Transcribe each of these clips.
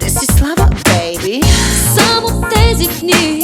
This is love, baby. Some of days it needs.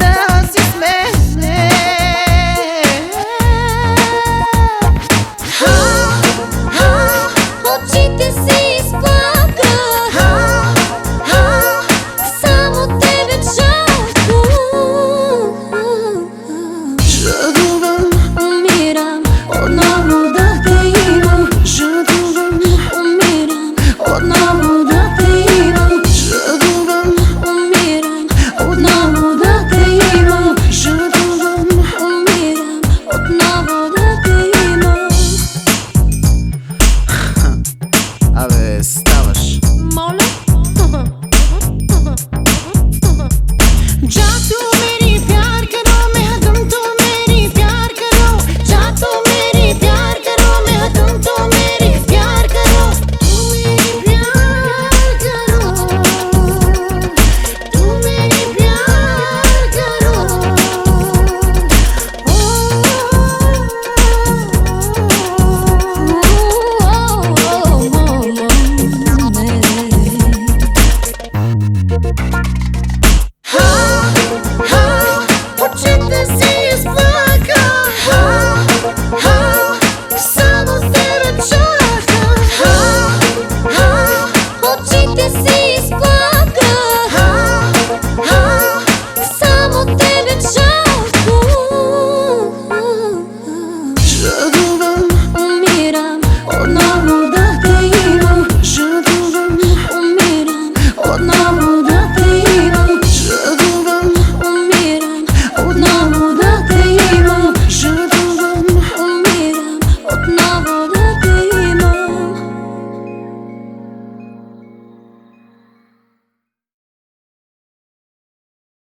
Bye.